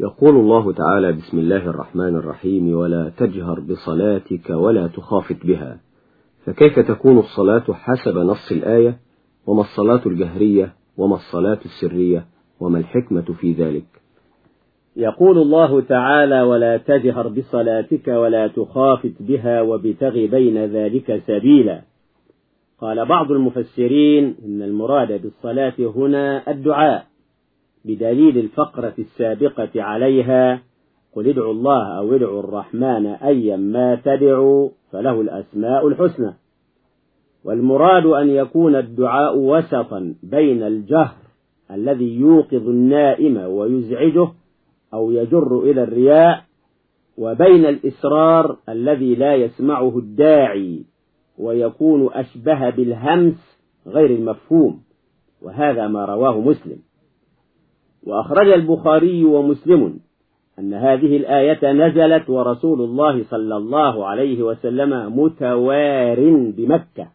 يقول الله تعالى بسم الله الرحمن الرحيم ولا تجهر بصلاتك ولا تخافت بها. فكيف تكون الصلاة حسب نص الآية؟ وما الصلاة الجهرية؟ وما الصلاة السرية؟ وما الحكمة في ذلك؟ يقول الله تعالى ولا تجهر بصلاتك ولا تخافت بها وابتغ بين ذلك سبيلا. قال بعض المفسرين إن المراد بالصلاة هنا الدعاء. بدليل الفقرة السابقة عليها قل ادعوا الله أو ادعوا الرحمن أيا ما تدعوا فله الأسماء الحسنى. والمراد أن يكون الدعاء وسطا بين الجهر الذي يوقظ النائم ويزعجه أو يجر إلى الرياء وبين الإسرار الذي لا يسمعه الداعي ويكون أشبه بالهمس غير المفهوم وهذا ما رواه مسلم. وأخرج البخاري ومسلم أن هذه الآية نزلت ورسول الله صلى الله عليه وسلم متوار بمكة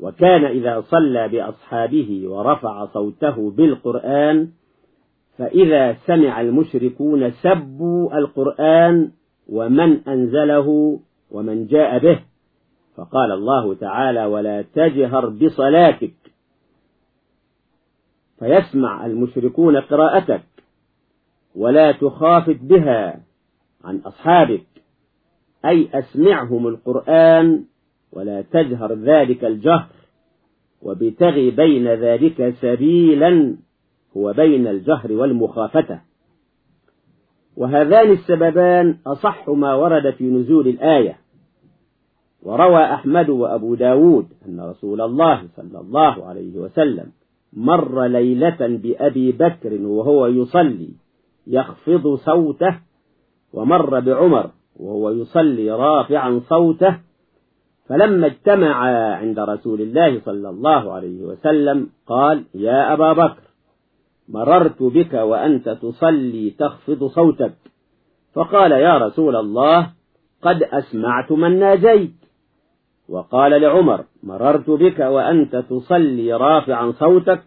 وكان إذا صلى بأصحابه ورفع صوته بالقرآن فإذا سمع المشركون سبوا القرآن ومن أنزله ومن جاء به فقال الله تعالى ولا تجهر بصلاتك فيسمع المشركون قراءتك ولا تخافت بها عن أصحابك أي أسمعهم القرآن ولا تجهر ذلك الجهر وابتغي بين ذلك سبيلا هو بين الجهر والمخافة. وهذان السببان أصح ما ورد في نزول الآية. وروى أحمد وأبو داود أن رسول الله صلى الله عليه وسلم مر ليلة بأبي بكر وهو يصلي يخفض صوته ومر بعمر وهو يصلي رافعا صوته فلما اجتمع عند رسول الله صلى الله عليه وسلم قال يا أبا بكر مررت بك وأنت تصلي تخفض صوتك. فقال يا رسول الله قد أسمعت من ناجيت وقال لعمر مررت بك وأنت تصلي رافعا صوتك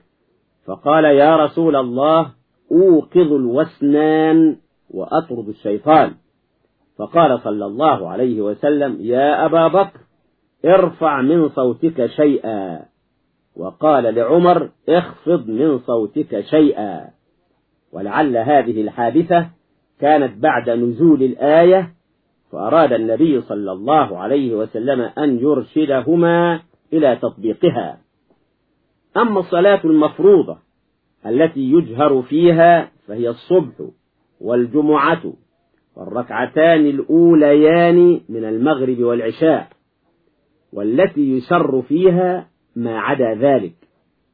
فقال يا رسول الله أوقظ الوسنان وأطرد الشيطان. فقال صلى الله عليه وسلم يا أبا بكر ارفع من صوتك شيئا. وقال لعمر اخفض من صوتك شيئا. ولعل هذه الحادثة كانت بعد نزول الآية فأراد النبي صلى الله عليه وسلم أن يرشدهما إلى تطبيقها. أما الصلاة المفروضة التي يجهر فيها فهي الصبح والجمعة والركعتان الأوليان من المغرب والعشاء والتي يسر فيها ما عدا ذلك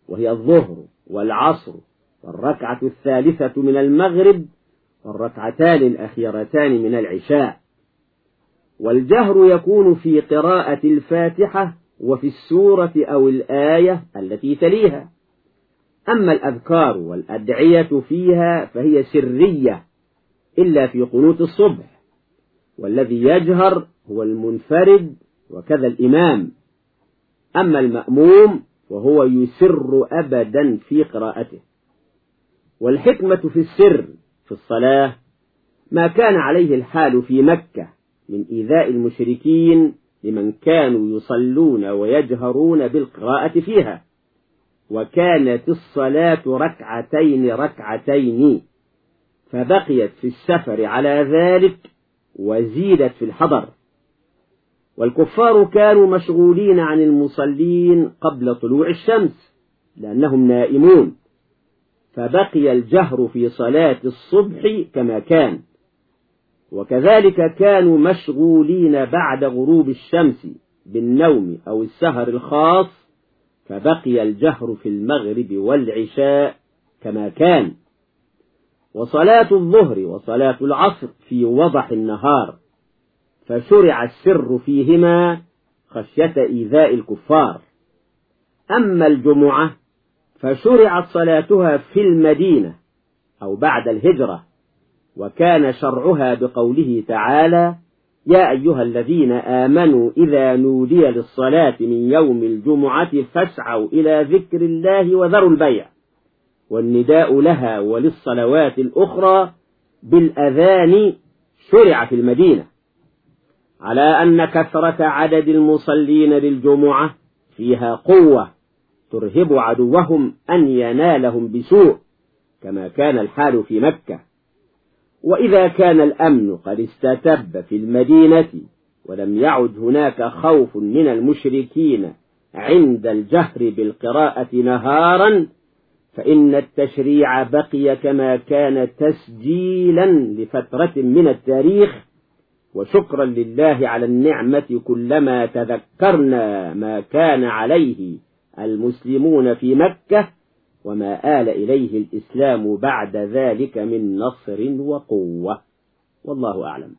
وهي الظهر والعصر والركعة الثالثة من المغرب والركعتان الأخيرتان من العشاء. والجهر يكون في قراءة الفاتحة وفي السورة أو الآية التي تليها. أما الأذكار والأدعية فيها فهي سرية إلا في قنوت الصبح والذي يجهر هو المنفرد وكذا الإمام. أما المأموم وهو يسر أبدا في قراءته. والحكمة في السر في الصلاة ما كان عليه الحال في مكة من إيذاء المشركين لمن كانوا يصلون ويجهرون بالقراءة فيها. وكانت الصلاة ركعتين ركعتين فبقيت في السفر على ذلك وزيدت في الحضر. والكفار كانوا مشغولين عن المصلين قبل طلوع الشمس لأنهم نائمون. فبقي الجهر في صلاة الصبح كما كان. وكذلك كانوا مشغولين بعد غروب الشمس بالنوم أو السهر الخاص فبقي الجهر في المغرب والعشاء كما كان. وصلاة الظهر وصلاة العصر في وضح النهار فشرع السر فيهما خشية إيذاء الكفار. أما الجمعة فشرعت صلاتها في المدينة أو بعد الهجرة. وكان شرعها بقوله تعالى يا أيها الذين آمنوا إذا نودي للصلاة من يوم الجمعة فاسعوا إلى ذكر الله وذروا البيع. والنداء لها وللصلوات الأخرى بالأذان شرع في المدينة. على أن كثرة عدد المصلين للجمعة فيها قوة ترهب عدوهم أن ينالهم بسوء كما كان الحال في مكة. وإذا كان الأمن قد استتب في المدينة ولم يعد هناك خوف من المشركين عند الجهر بالقراءة نهارا فإن التشريع بقي كما كان تسجيلا لفترة من التاريخ. وشكرا لله على النعمة كلما تذكرنا ما كان عليه المسلمون في مكة. وما آل إليه الإسلام بعد ذلك من نصر وقوة. والله أعلم.